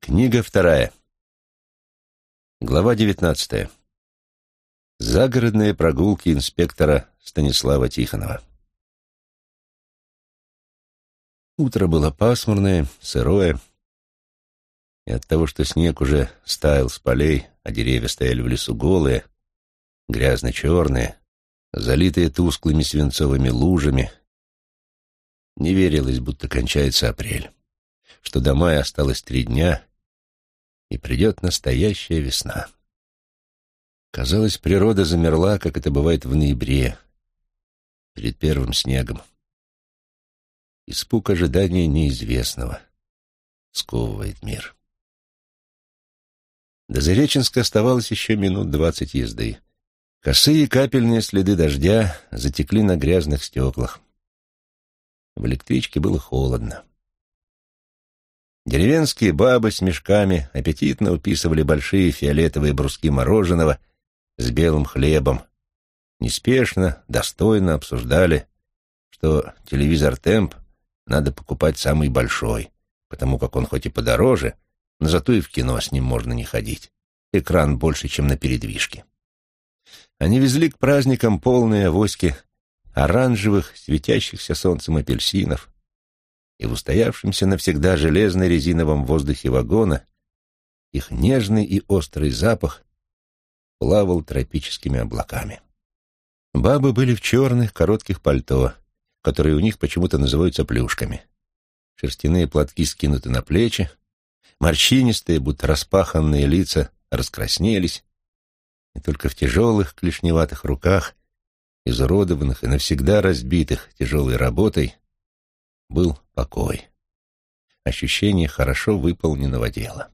Книга вторая. Глава девятнадцатая. Загородные прогулки инспектора Станислава Тихонова. Утро было пасмурное, сырое, и от того, что снег уже стаял с полей, а деревья стояли в лесу голые, грязно-черные, залитые тусклыми свинцовыми лужами, не верилось, будто кончается апрель, что до мая осталось три дня — и придет настоящая весна. Казалось, природа замерла, как это бывает в ноябре, перед первым снегом. Испуг ожидания неизвестного сковывает мир. До Зареченска оставалось еще минут двадцать езды. Косые капельные следы дождя затекли на грязных стеклах. В электричке было холодно. Деревенские бабы с мешками аппетитно уписывали большие фиолетовые бруски мороженого с белым хлебом. Неспешно, достойно обсуждали, что телевизор «Темп» надо покупать самый большой, потому как он хоть и подороже, но зато и в кино с ним можно не ходить. Экран больше, чем на передвижке. Они везли к праздникам полные авоськи оранжевых, светящихся солнцем апельсинов, и в устоявшемся навсегда железно-резиновом воздухе вагона их нежный и острый запах плавал тропическими облаками. Бабы были в черных коротких пальто, которые у них почему-то называются плюшками. Шерстяные платки скинуты на плечи, морщинистые, будто распаханные лица раскраснелись, и только в тяжелых клешневатых руках, изуродованных и навсегда разбитых тяжелой работой, был покой. Ощущение хорошо выполненного дела.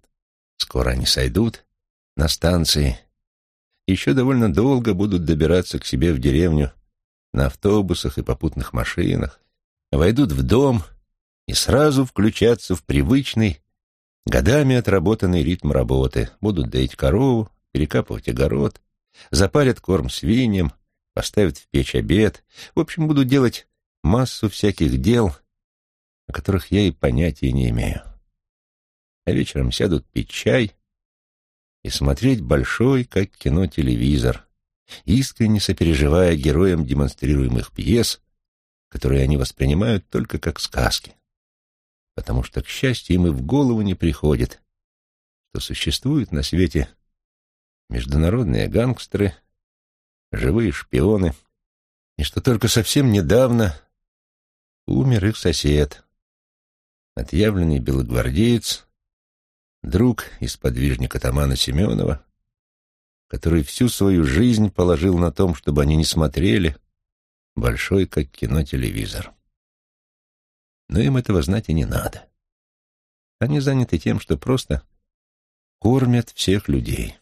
Скоро они сойдут на станции. Еще довольно долго будут добираться к себе в деревню на автобусах и попутных машинах, войдут в дом и сразу включатся в привычный, годами отработанный ритм работы. Будут доить корову, перекапывать огород, запарят корм свиньям, поставят в печь обед. В общем, будут делать массу всяких дел, о которых я и понятия не имею. А вечером сядут пить чай и смотреть большой, как кино, телевизор, искренне сопереживая героям демонстрируемых пьес, которые они воспринимают только как сказки. Потому что, к счастью, им и в голову не приходит, что существуют на свете международные гангстеры, живые шпионы, и что только совсем недавно умер их сосед, отъявленный белогвардеец, друг и сподвижник атамана Семенова, который всю свою жизнь положил на том, чтобы они не смотрели большой, как кино, телевизор. Но им этого знать и не надо. Они заняты тем, что просто кормят всех людей.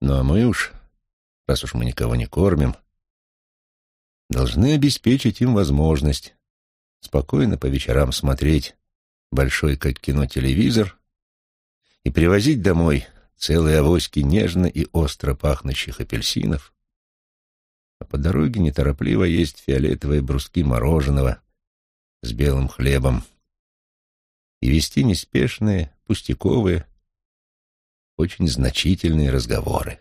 Ну а мы уж, раз уж мы никого не кормим, должны обеспечить им возможность спокойно по вечерам смотреть большой, как кино, телевизор и привозить домой целые авоськи нежно и остро пахнущих апельсинов, а по дороге неторопливо есть фиолетовые бруски мороженого с белым хлебом и вести неспешные, пустяковые, очень значительные разговоры,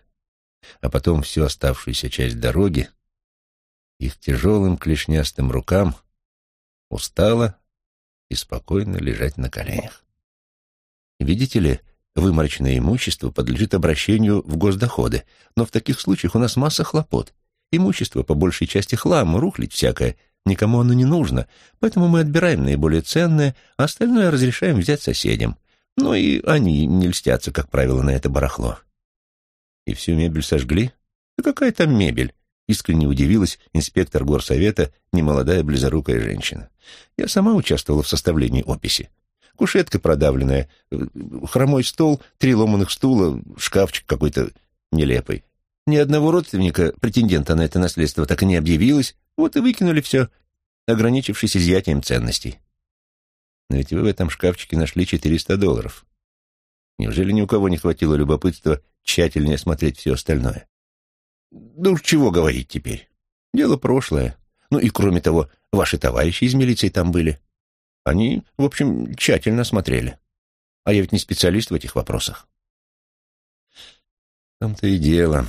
а потом всю оставшуюся часть дороги их тяжелым клешнястым рукам устало и спокойно лежать на коленях. Видите ли, выморочное имущество подлежит обращению в госдоходы, но в таких случаях у нас масса хлопот. Имущество по большей части хлам, рухлить всякое, никому оно не нужно, поэтому мы отбираем наиболее ценное, а остальное разрешаем взять соседям. Но и они не льстятся, как правило, на это барахло. И всю мебель сожгли? Да какая там мебель? Искренне удивилась инспектор горсовета, немолодая близорукая женщина. Я сама участвовала в составлении описи. Кушетка продавленная, хромой стол, три ломаных стула, шкафчик какой-то нелепый. Ни одного родственника, претендента на это наследство, так и не объявилось. Вот и выкинули все, ограничившись изъятием ценностей. Но ведь вы в этом шкафчике нашли 400 долларов. Неужели ни у кого не хватило любопытства тщательнее осмотреть все остальное? Да чего говорить теперь. Дело прошлое. Ну и кроме того, ваши товарищи из милиции там были. Они, в общем, тщательно смотрели. А я ведь не специалист в этих вопросах. В том-то и дело.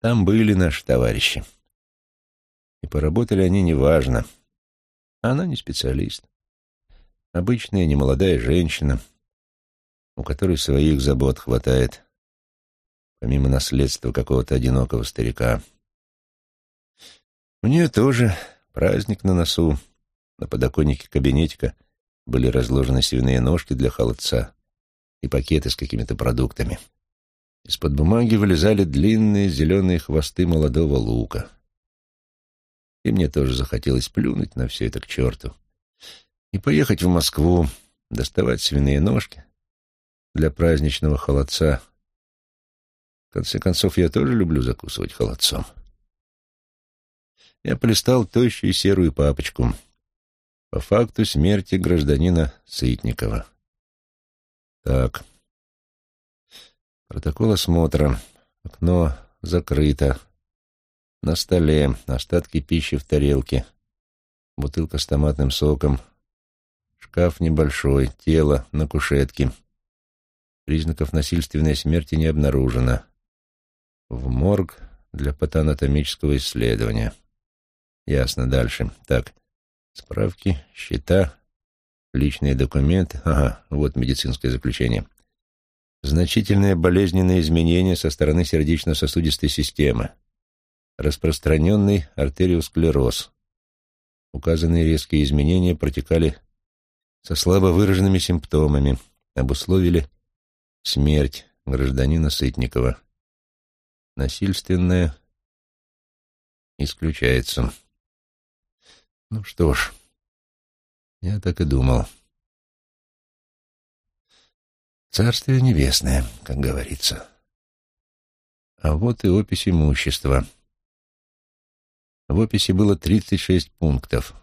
Там были наши товарищи. И поработали они неважно. А она не специалист. Обычная немолодая женщина, у которой своих забот хватает, помимо наследства какого-то одинокого старика. У нее тоже праздник на носу. На подоконнике кабинетика были разложены свиные ножки для холодца и пакеты с какими-то продуктами. Из-под бумаги вылезали длинные зеленые хвосты молодого лука. И мне тоже захотелось плюнуть на все это к черту и поехать в Москву, доставать свиные ножки для праздничного холодца. В конце концов, я тоже люблю закусывать холодцом. Я полистал тощую серую папочку по факту смерти гражданина Сытникова. Так, протокол осмотра. Окно закрыто. На столе остатки пищи в тарелке. Бутылка с томатным соком. Шкаф небольшой, тело на кушетке. Признаков насильственной смерти не обнаружено. В морг для патанатомического исследования. Ясно, дальше. Так, справки, счета, личные документы. Ага, вот медицинское заключение. Значительные болезненные изменения со стороны сердечно-сосудистой системы распространенный артериосклероз. Указанные резкие изменения протекали со слабо выраженными симптомами, обусловили смерть гражданина Сытникова. Насильственная исключается. Ну что ж, я так и думал. Царствие небесное, как говорится. А вот и опись имущества — в описи было 36 пунктов.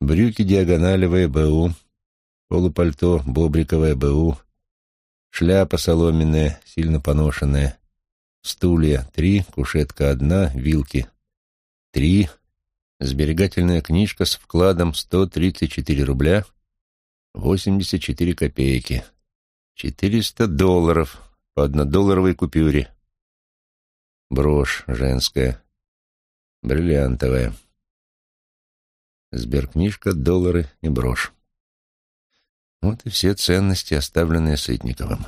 Брюки диагоналевые БУ, полупальто бобриковое БУ, шляпа соломенная, сильно поношенная, стулья три, кушетка одна, вилки три, сберегательная книжка с вкладом 134 рубля 84 копейки, 400 долларов по однодолларовой купюре, брошь женская, бриллиантовая. Сберкнижка, доллары и брошь. Вот и все ценности, оставленные Сытниковым.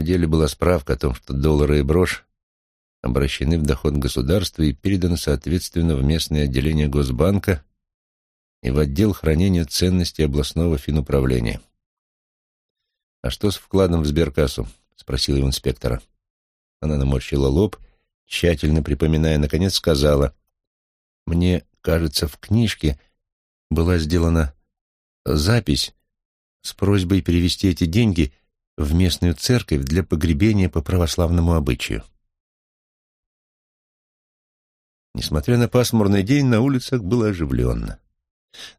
В деле была справка о том, что доллары и брошь обращены в доход государства и переданы, соответственно, в местное отделение Госбанка и в отдел хранения ценностей областного финуправления. «А что с вкладом в сберкассу?» — спросил его инспектора. Она наморщила лоб тщательно припоминая, наконец сказала, «Мне кажется, в книжке была сделана запись с просьбой перевести эти деньги в местную церковь для погребения по православному обычаю». Несмотря на пасмурный день, на улицах было оживленно.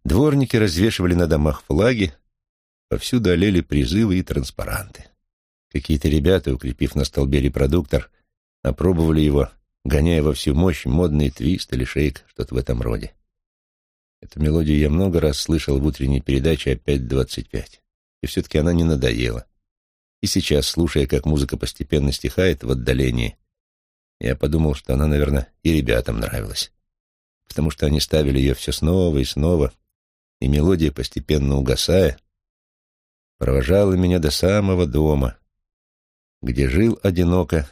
Дворники развешивали на домах флаги, повсюду олели призывы и транспаранты. Какие-то ребята, укрепив на столбе репродуктор, опробовали его, гоняя во всю мощь модный твист или шейк, что-то в этом роде. Эту мелодию я много раз слышал в утренней передаче опять двадцать пять, и все-таки она не надоела. И сейчас, слушая, как музыка постепенно стихает в отдалении, я подумал, что она, наверное, и ребятам нравилась, потому что они ставили ее все снова и снова, и мелодия, постепенно угасая, провожала меня до самого дома, где жил одиноко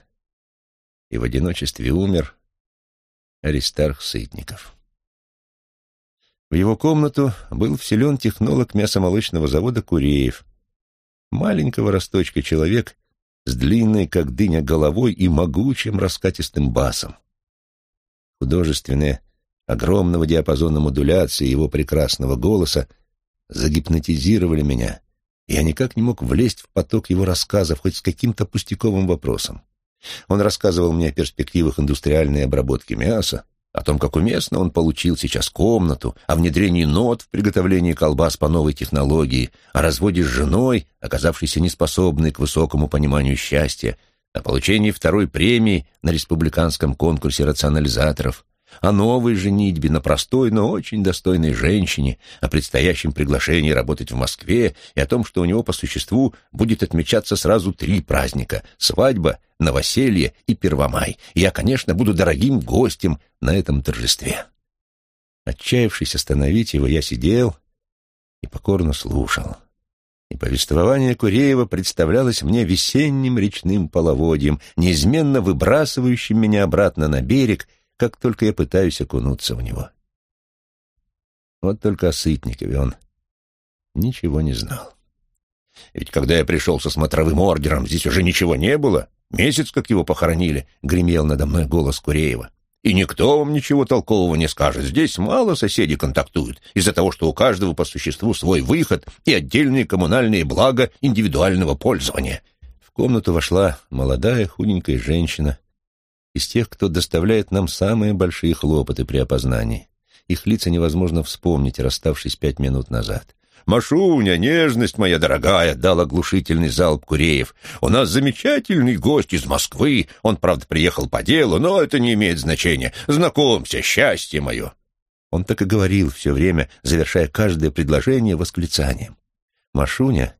и в одиночестве умер Аристарх Сытников. В его комнату был вселен технолог мясомолочного завода Куреев, маленького росточка человек с длинной, как дыня, головой и могучим раскатистым басом. Художественные, огромного диапазона модуляции его прекрасного голоса загипнотизировали меня, я никак не мог влезть в поток его рассказов хоть с каким-то пустяковым вопросом. Он рассказывал мне о перспективах индустриальной обработки мяса, о том, как уместно он получил сейчас комнату, о внедрении нот в приготовлении колбас по новой технологии, о разводе с женой, оказавшейся неспособной к высокому пониманию счастья, о получении второй премии на республиканском конкурсе рационализаторов, о новой женитьбе на простой, но очень достойной женщине, о предстоящем приглашении работать в Москве и о том, что у него по существу будет отмечаться сразу три праздника — свадьба, новоселье и Первомай. И я, конечно, буду дорогим гостем на этом торжестве. Отчаявшись остановить его, я сидел и покорно слушал. И повествование Куреева представлялось мне весенним речным половодьем, неизменно выбрасывающим меня обратно на берег — как только я пытаюсь окунуться в него. Вот только о Сытникове он ничего не знал. Ведь когда я пришел со смотровым ордером, здесь уже ничего не было. Месяц, как его похоронили, — гремел надо мной голос Куреева. И никто вам ничего толкового не скажет. Здесь мало соседей контактуют из-за того, что у каждого по существу свой выход и отдельные коммунальные блага индивидуального пользования. В комнату вошла молодая худенькая женщина из тех, кто доставляет нам самые большие хлопоты при опознании. Их лица невозможно вспомнить, расставшись пять минут назад. «Машуня, нежность моя дорогая!» — дал оглушительный залп Куреев. «У нас замечательный гость из Москвы. Он, правда, приехал по делу, но это не имеет значения. Знакомься, счастье мое!» Он так и говорил все время, завершая каждое предложение восклицанием. Машуня,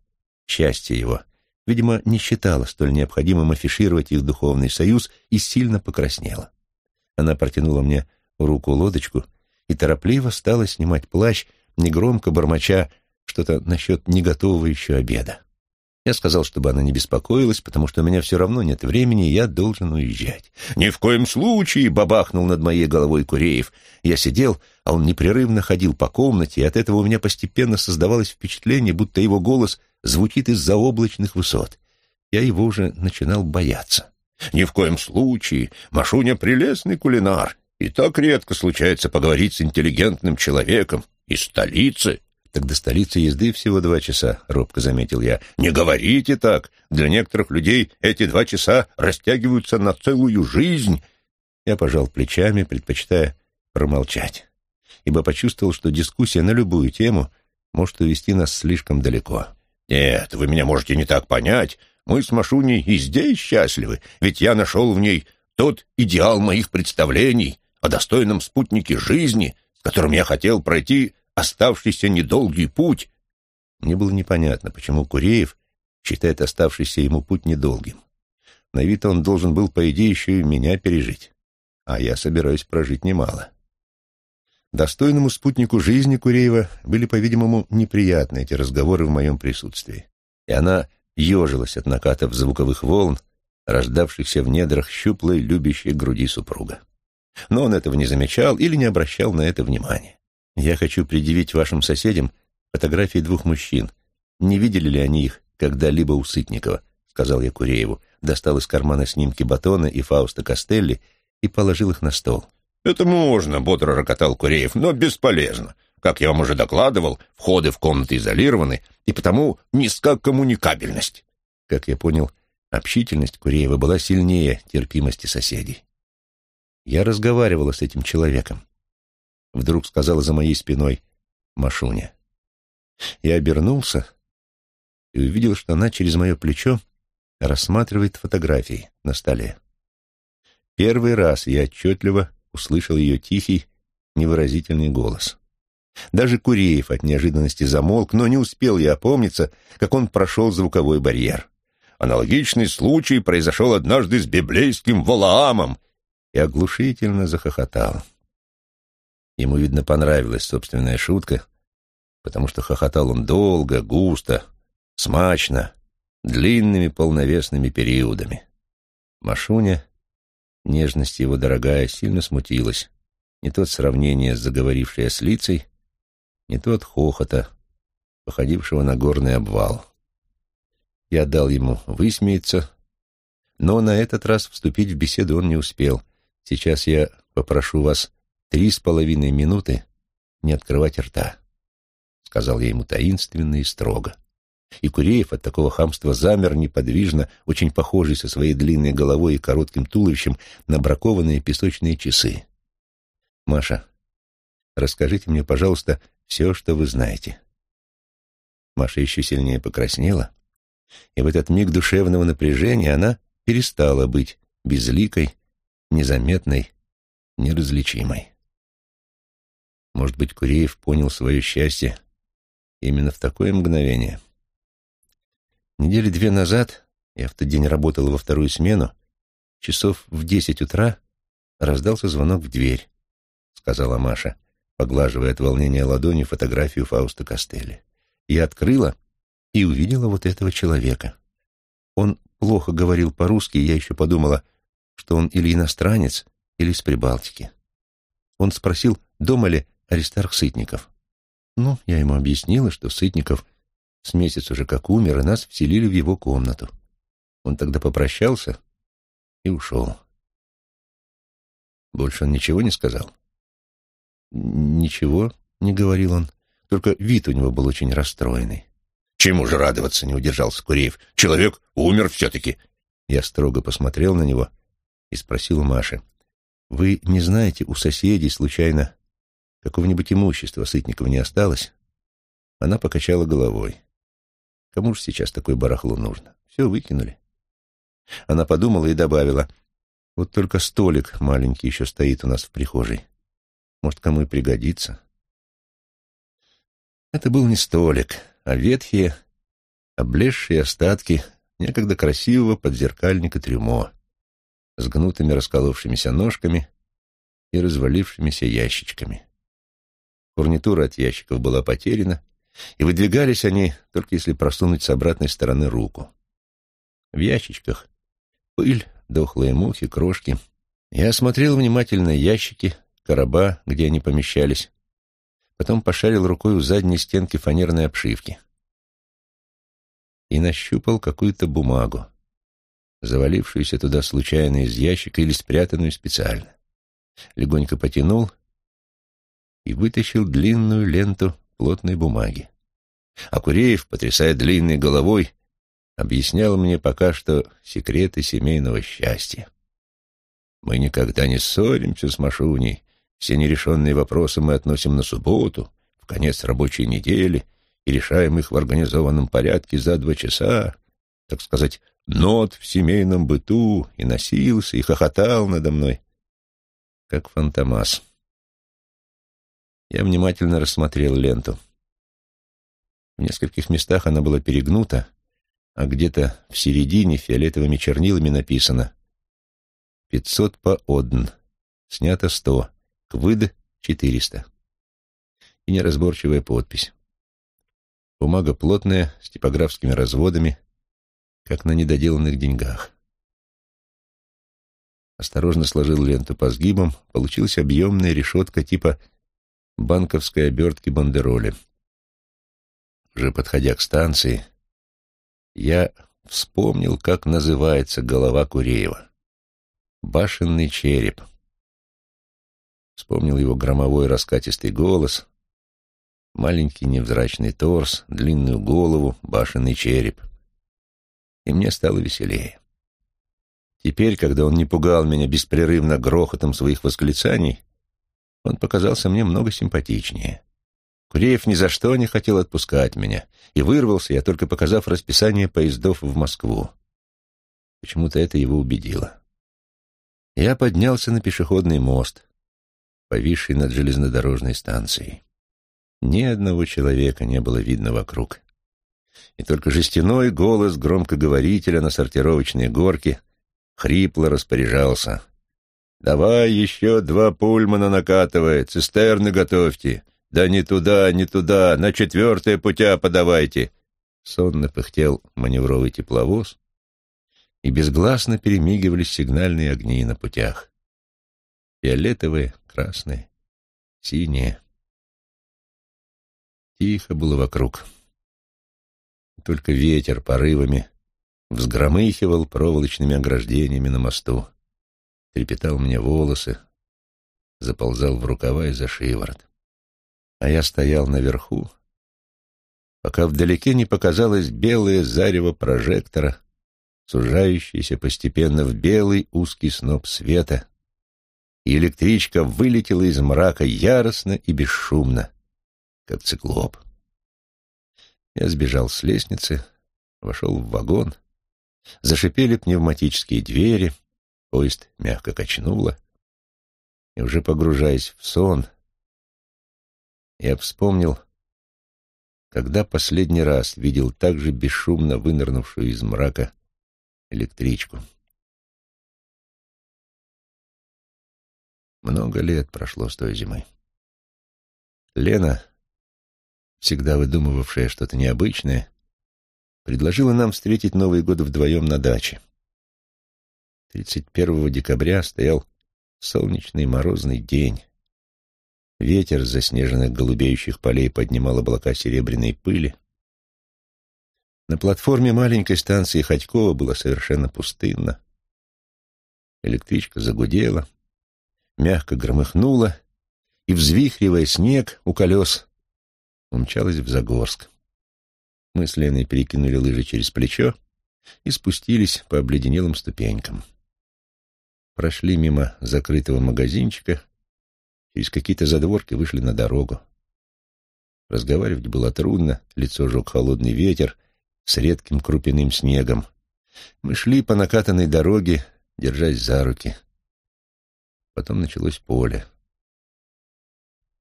счастье его, видимо, не считала столь необходимым афишировать их духовный союз и сильно покраснела. Она протянула мне руку-лодочку и торопливо стала снимать плащ, негромко бормоча что-то насчет неготового еще обеда. Я сказал, чтобы она не беспокоилась, потому что у меня все равно нет времени, и я должен уезжать. «Ни в коем случае!» — бабахнул над моей головой Куреев. Я сидел, а он непрерывно ходил по комнате, и от этого у меня постепенно создавалось впечатление, будто его голос звучит из-за облачных высот. Я его уже начинал бояться. «Ни в коем случае! Машуня — прелестный кулинар, и так редко случается поговорить с интеллигентным человеком из столицы». «Так до столицы езды всего два часа», — робко заметил я. «Не говорите так! Для некоторых людей эти два часа растягиваются на целую жизнь!» Я пожал плечами, предпочитая промолчать, ибо почувствовал, что дискуссия на любую тему может увести нас слишком далеко. «Нет, вы меня можете не так понять. Мы с Машуней и здесь счастливы, ведь я нашел в ней тот идеал моих представлений о достойном спутнике жизни, с которым я хотел пройти оставшийся недолгий путь». Мне было непонятно, почему Куреев считает оставшийся ему путь недолгим. На вид он должен был, по идее, еще и меня пережить, а я собираюсь прожить немало. Достойному спутнику жизни Куреева были, по-видимому, неприятны эти разговоры в моем присутствии, и она ежилась от накатов звуковых волн, рождавшихся в недрах щуплой, любящей груди супруга. Но он этого не замечал или не обращал на это внимания. «Я хочу предъявить вашим соседям фотографии двух мужчин. Не видели ли они их когда-либо у Сытникова?» — сказал я Курееву, достал из кармана снимки Батона и Фауста Костелли и положил их на стол. «Это можно», — бодро рокотал Куреев, — «но бесполезно. Как я вам уже докладывал, входы в комнаты изолированы, и потому низка коммуникабельность». Как я понял, общительность Куреева была сильнее терпимости соседей. Я разговаривала с этим человеком. Вдруг сказала за моей спиной Машуня. Я обернулся и увидел, что она через мое плечо рассматривает фотографии на столе. Первый раз я отчетливо услышал ее тихий, невыразительный голос. Даже Куреев от неожиданности замолк, но не успел я опомниться, как он прошел звуковой барьер. Аналогичный случай произошел однажды с библейским Валаамом и оглушительно захохотал. Ему, видно, понравилась собственная шутка, потому что хохотал он долго, густо, смачно, длинными полновесными периодами. Машуня Нежность его, дорогая, сильно смутилась. Не то от сравнения с заговорившей ослицей, не то от хохота, походившего на горный обвал. Я дал ему высмеяться, но на этот раз вступить в беседу он не успел. Сейчас я попрошу вас три с половиной минуты не открывать рта, — сказал я ему таинственно и строго. И Куреев от такого хамства замер неподвижно, очень похожий со своей длинной головой и коротким туловищем на бракованные песочные часы. «Маша, расскажите мне, пожалуйста, все, что вы знаете». Маша еще сильнее покраснела, и в этот миг душевного напряжения она перестала быть безликой, незаметной, неразличимой. Может быть, Куреев понял свое счастье именно в такое мгновение. Недели две назад, я в тот день работал во вторую смену, часов в десять утра раздался звонок в дверь, сказала Маша, поглаживая от волнения ладонью фотографию Фауста Костелли. Я открыла и увидела вот этого человека. Он плохо говорил по-русски, я еще подумала, что он или иностранец, или из Прибалтики. Он спросил, дома ли Аристарх Сытников. Ну, я ему объяснила, что Сытников с месяц уже как умер, и нас вселили в его комнату. Он тогда попрощался и ушел. Больше он ничего не сказал? Ничего не говорил он, только вид у него был очень расстроенный. Чему же радоваться, не удержался Куреев. Человек умер все-таки. Я строго посмотрел на него и спросил Маши. Вы не знаете, у соседей случайно какого-нибудь имущества Сытникова не осталось? Она покачала головой. Кому же сейчас такое барахло нужно? Все выкинули. Она подумала и добавила. Вот только столик маленький еще стоит у нас в прихожей. Может, кому и пригодится. Это был не столик а ветхие, облезшие остатки некогда красивого подзеркальника трюмо с гнутыми расколовшимися ножками и развалившимися ящичками. Фурнитура от ящиков была потеряна, и выдвигались они, только если просунуть с обратной стороны руку. В ящичках пыль, дохлые мухи, крошки. Я осмотрел внимательно ящики, короба, где они помещались, потом пошарил рукой у задней стенки фанерной обшивки и нащупал какую-то бумагу, завалившуюся туда случайно из ящика или спрятанную специально. Легонько потянул и вытащил длинную ленту плотной бумаги. А Куреев, потрясая длинной головой, объяснял мне пока что секреты семейного счастья. Мы никогда не ссоримся с Машуней, все нерешенные вопросы мы относим на субботу, в конец рабочей недели, и решаем их в организованном порядке за два часа, так сказать, нот в семейном быту, и носился, и хохотал надо мной, как фантомас. Я внимательно рассмотрел ленту. В нескольких местах она была перегнута, а где-то в середине фиолетовыми чернилами написано «Пятьсот по одн, снято сто, Квыд — четыреста. И неразборчивая подпись. Бумага плотная, с типографскими разводами, как на недоделанных деньгах. Осторожно сложил ленту по сгибам, получилась объемная решетка типа банковской обертки бандероли. Уже подходя к станции, я вспомнил, как называется голова Куреева. Башенный череп. Вспомнил его громовой раскатистый голос, маленький невзрачный торс, длинную голову, башенный череп. И мне стало веселее. Теперь, когда он не пугал меня беспрерывно грохотом своих восклицаний, он показался мне много симпатичнее. Куреев ни за что не хотел отпускать меня, и вырвался я, только показав расписание поездов в Москву. Почему-то это его убедило. Я поднялся на пешеходный мост, повисший над железнодорожной станцией. Ни одного человека не было видно вокруг. И только жестяной голос громкоговорителя на сортировочной горке хрипло распоряжался. «Давай еще два пульмана накатывай, цистерны готовьте. Да не туда, не туда, на четвертое путя подавайте». Сонно пыхтел маневровый тепловоз, и безгласно перемигивались сигнальные огни на путях. Фиолетовые, красные, синие. Тихо было вокруг. Только ветер порывами взгромыхивал проволочными ограждениями на мосту, трепетал мне волосы, заползал в рукава и за шиворот. А я стоял наверху, пока вдалеке не показалось белое зарево прожектора, сужающееся постепенно в белый узкий сноп света, и электричка вылетела из мрака яростно и бесшумно, как циклоп. Я сбежал с лестницы, вошел в вагон. Зашипели пневматические двери, поезд мягко качнуло. И уже погружаясь в сон, я вспомнил, когда последний раз видел так же бесшумно вынырнувшую из мрака электричку. Много лет прошло с той зимы. Лена, всегда выдумывавшая что-то необычное, предложила нам встретить Новый год вдвоем на даче. 31 декабря стоял солнечный морозный день. Ветер с заснеженных голубеющих полей поднимал облака серебряной пыли. На платформе маленькой станции Ходькова было совершенно пустынно. Электричка загудела, мягко громыхнула и, взвихривая снег у колес, умчалась в Загорск. Мы с Леной перекинули лыжи через плечо и спустились по обледенелым ступенькам. Прошли мимо закрытого магазинчика, через какие-то задворки вышли на дорогу. Разговаривать было трудно, лицо жег холодный ветер с редким крупяным снегом. Мы шли по накатанной дороге, держась за руки. Потом началось поле.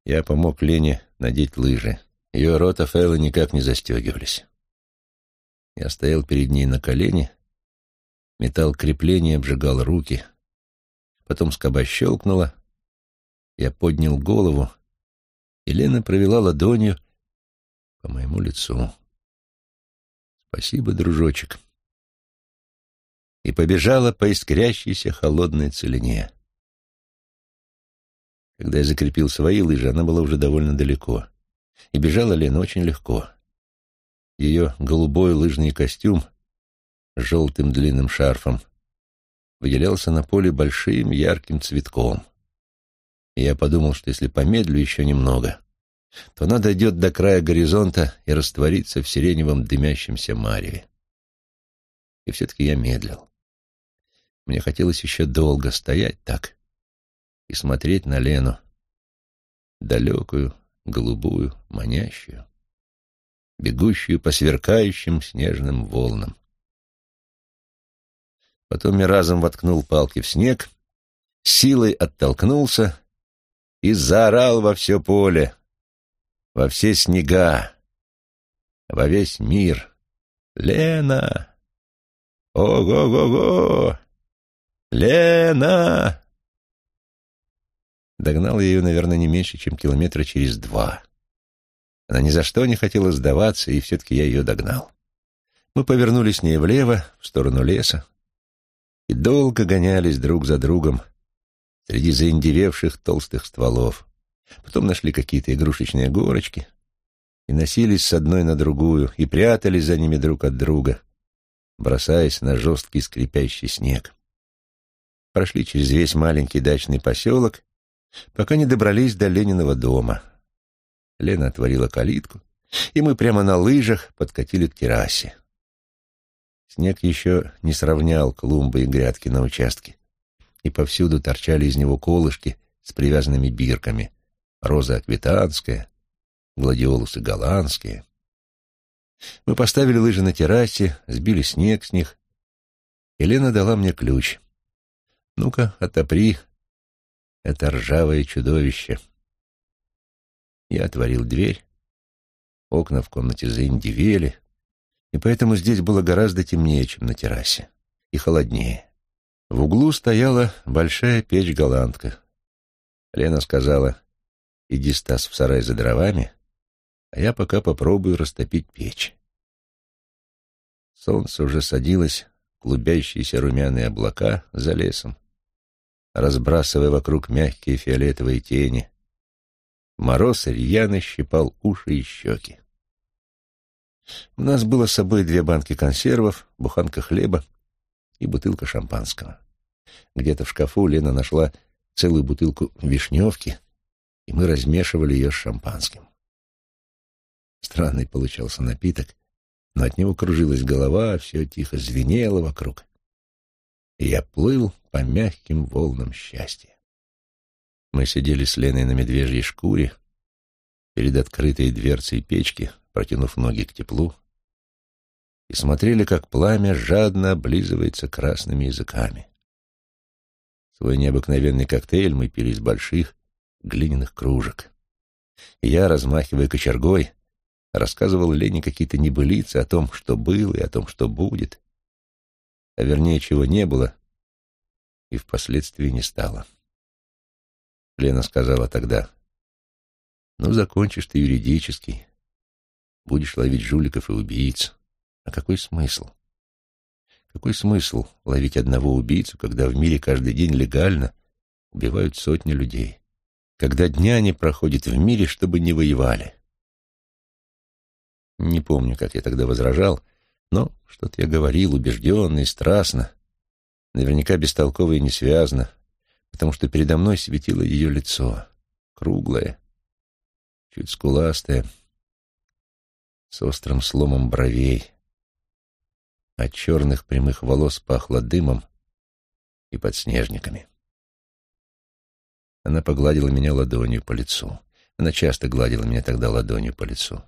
Я помог Лене надеть лыжи. Ее рота Фэлла никак не застегивались. Я стоял перед ней на колене, металл крепления обжигал руки. Потом скоба щелкнула, я поднял голову, и Лена провела ладонью по моему лицу. «Спасибо, дружочек». И побежала по искрящейся холодной целине. Когда я закрепил свои лыжи, она была уже довольно далеко. И бежала Лена очень легко. Ее голубой лыжный костюм с желтым длинным шарфом выделялся на поле большим ярким цветком. И я подумал, что если помедлю еще немного, то она дойдет до края горизонта и растворится в сиреневом дымящемся мареве. И все-таки я медлил. Мне хотелось еще долго стоять так, и смотреть на Лену, далекую, голубую, манящую, бегущую по сверкающим снежным волнам. Потом я разом воткнул палки в снег, силой оттолкнулся и заорал во все поле, во все снега, во весь мир. «Лена! Ого-го-го! Лена!» Догнал я ее, наверное, не меньше, чем километра через два. Она ни за что не хотела сдаваться, и все-таки я ее догнал. Мы повернули с ней влево, в сторону леса, и долго гонялись друг за другом среди заиндевевших толстых стволов. Потом нашли какие-то игрушечные горочки и носились с одной на другую, и прятались за ними друг от друга, бросаясь на жесткий скрипящий снег. Прошли через весь маленький дачный поселок пока не добрались до Лениного дома. Лена отворила калитку, и мы прямо на лыжах подкатили к террасе. Снег еще не сравнял клумбы и грядки на участке, и повсюду торчали из него колышки с привязанными бирками. Роза аквитанская, гладиолусы голландские. Мы поставили лыжи на террасе, сбили снег с них. Елена дала мне ключ. «Ну-ка, отопри это ржавое чудовище. Я отворил дверь. Окна в комнате заиндивели, и поэтому здесь было гораздо темнее, чем на террасе, и холоднее. В углу стояла большая печь-голландка. Лена сказала, иди, Стас, в сарай за дровами, а я пока попробую растопить печь. Солнце уже садилось, клубящиеся румяные облака за лесом разбрасывая вокруг мягкие фиолетовые тени. Мороз рьяно щипал уши и щеки. У нас было с собой две банки консервов, буханка хлеба и бутылка шампанского. Где-то в шкафу Лена нашла целую бутылку вишневки, и мы размешивали ее с шампанским. Странный получался напиток, но от него кружилась голова, все тихо звенело вокруг и я плыл по мягким волнам счастья. Мы сидели с Леной на медвежьей шкуре перед открытой дверцей печки, протянув ноги к теплу, и смотрели, как пламя жадно облизывается красными языками. Свой необыкновенный коктейль мы пили из больших глиняных кружек. И я, размахивая кочергой, рассказывал Лене какие-то небылицы о том, что было и о том, что будет, а вернее, чего не было и впоследствии не стало. Лена сказала тогда, «Ну, закончишь ты юридический, будешь ловить жуликов и убийц. А какой смысл? Какой смысл ловить одного убийцу, когда в мире каждый день легально убивают сотни людей? Когда дня не проходит в мире, чтобы не воевали?» Не помню, как я тогда возражал, но что-то я говорил убежденно и страстно, наверняка бестолково и несвязно, потому что передо мной светило ее лицо, круглое, чуть скуластое, с острым сломом бровей. От черных прямых волос пахло дымом и подснежниками. Она погладила меня ладонью по лицу. Она часто гладила меня тогда ладонью по лицу.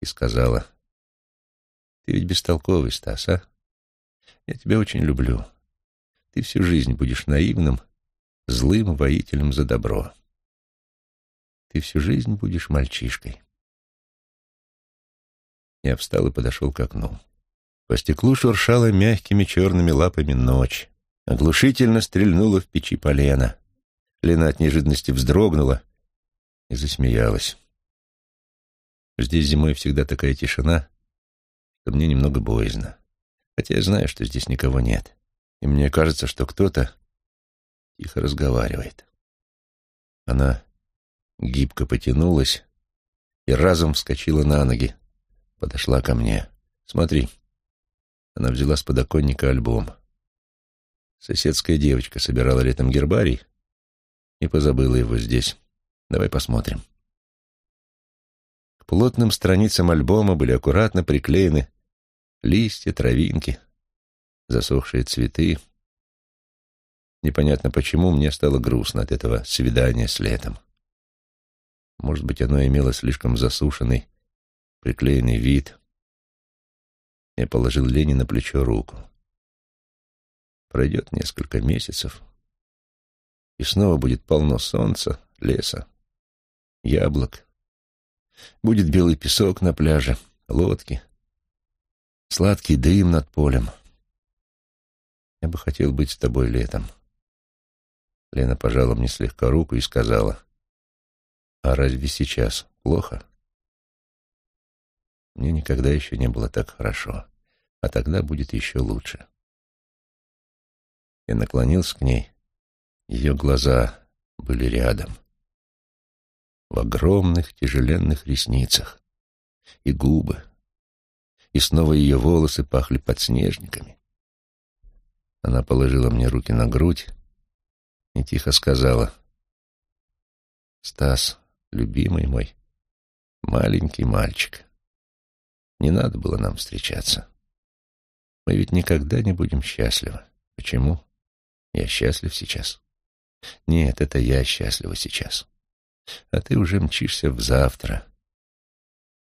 И сказала, «Ты ведь бестолковый, Стас, а? Я тебя очень люблю. Ты всю жизнь будешь наивным, злым воителем за добро. Ты всю жизнь будешь мальчишкой». Я встал и подошел к окну. По стеклу шуршала мягкими черными лапами ночь. Оглушительно стрельнула в печи полена. Лена от неожиданности вздрогнула и засмеялась. Здесь зимой всегда такая тишина, что мне немного боязно. Хотя я знаю, что здесь никого нет. И мне кажется, что кто-то тихо разговаривает. Она гибко потянулась и разом вскочила на ноги. Подошла ко мне. «Смотри». Она взяла с подоконника альбом. Соседская девочка собирала летом гербарий и позабыла его здесь. Давай посмотрим. К плотным страницам альбома были аккуратно приклеены листья, травинки, засохшие цветы. Непонятно почему мне стало грустно от этого свидания с летом. Может быть, оно имело слишком засушенный, приклеенный вид. Я положил Лене на плечо руку. Пройдет несколько месяцев, и снова будет полно солнца, леса, яблок. Будет белый песок на пляже, лодки, сладкий дым над полем. Я бы хотел быть с тобой летом. Лена пожала мне слегка руку и сказала, «А разве сейчас плохо?» Мне никогда еще не было так хорошо, а тогда будет еще лучше. Я наклонился к ней. Ее глаза были рядом, в огромных тяжеленных ресницах, и губы, и снова ее волосы пахли подснежниками. Она положила мне руки на грудь и тихо сказала, «Стас, любимый мой, маленький мальчик, не надо было нам встречаться. Мы ведь никогда не будем счастливы. Почему? Я счастлив сейчас. Нет, это я счастлива сейчас. А ты уже мчишься в завтра.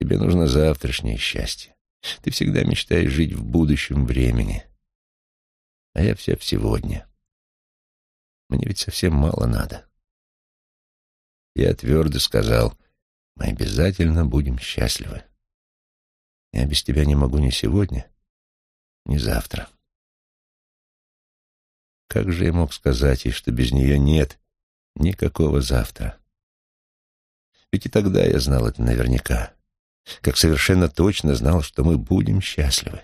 Тебе нужно завтрашнее счастье. Ты всегда мечтаешь жить в будущем времени. А я вся в сегодня. Мне ведь совсем мало надо. Я твердо сказал, мы обязательно будем счастливы. Я без тебя не могу ни сегодня, ни завтра. Как же я мог сказать ей, что без нее нет никакого завтра? Ведь и тогда я знал это наверняка, как совершенно точно знал, что мы будем счастливы.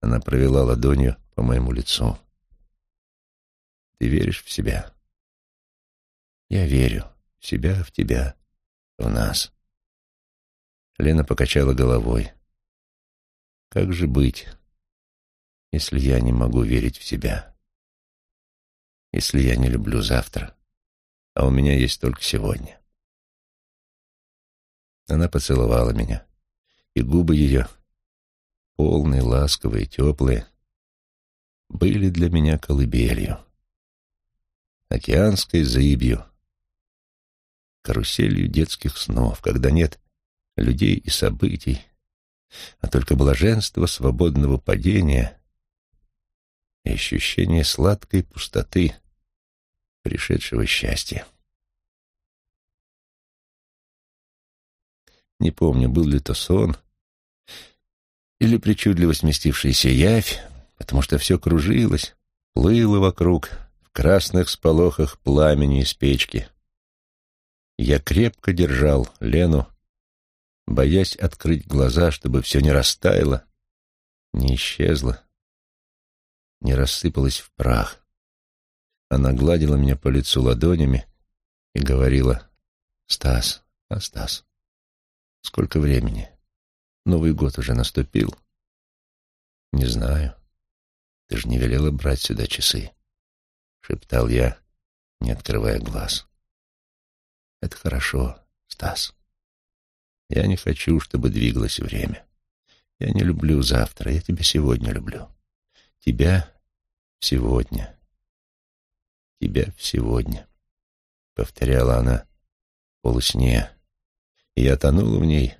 Она провела ладонью по моему лицу. Ты веришь в себя? Я верю в себя, в тебя, в нас. Лена покачала головой. Как же быть? если я не могу верить в себя? Если я не люблю завтра, а у меня есть только сегодня? Она поцеловала меня, и губы ее, полные, ласковые, теплые, были для меня колыбелью, океанской зыбью, каруселью детских снов, когда нет людей и событий, а только блаженство свободного падения и ощущение сладкой пустоты, пришедшего счастья. Не помню, был ли то сон или причудливо сместившаяся явь, потому что все кружилось, плыло вокруг в красных сполохах пламени из печки. Я крепко держал Лену, боясь открыть глаза, чтобы все не растаяло, не исчезло, не рассыпалось в прах. Она гладила меня по лицу ладонями и говорила, «Стас, а Стас, сколько времени? Новый год уже наступил?» «Не знаю. Ты же не велела брать сюда часы», — шептал я, не открывая глаз. «Это хорошо, Стас. Я не хочу, чтобы двигалось время. Я не люблю завтра, я тебя сегодня люблю. Тебя сегодня» тебя сегодня», — повторяла она полусне, и я тонула в ней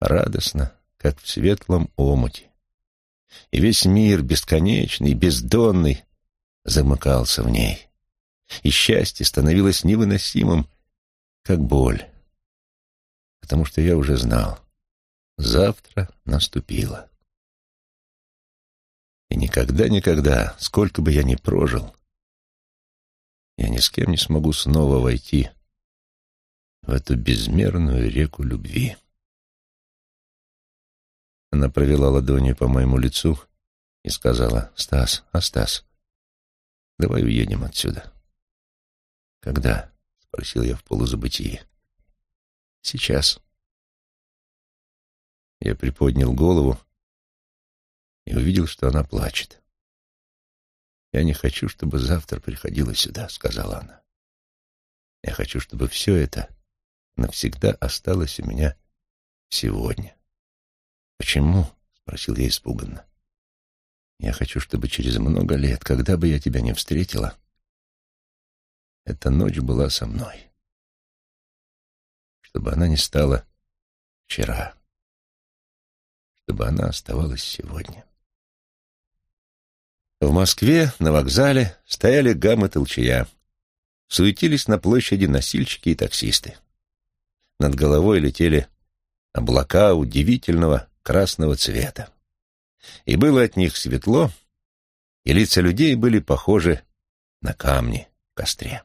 радостно, как в светлом омуте. И весь мир бесконечный, бездонный замыкался в ней, и счастье становилось невыносимым, как боль, потому что я уже знал, завтра наступило. И никогда-никогда, сколько бы я ни прожил, я ни с кем не смогу снова войти в эту безмерную реку любви. Она провела ладонью по моему лицу и сказала, «Стас, а Стас, давай уедем отсюда». «Когда?» — спросил я в полузабытии. «Сейчас». Я приподнял голову и увидел, что она плачет. «Я не хочу, чтобы завтра приходила сюда», — сказала она. «Я хочу, чтобы все это навсегда осталось у меня сегодня». «Почему?» — спросил я испуганно. «Я хочу, чтобы через много лет, когда бы я тебя не встретила, эта ночь была со мной. Чтобы она не стала вчера, чтобы она оставалась сегодня». В Москве на вокзале стояли гаммы толчая. Суетились на площади носильщики и таксисты. Над головой летели облака удивительного красного цвета. И было от них светло, и лица людей были похожи на камни в костре.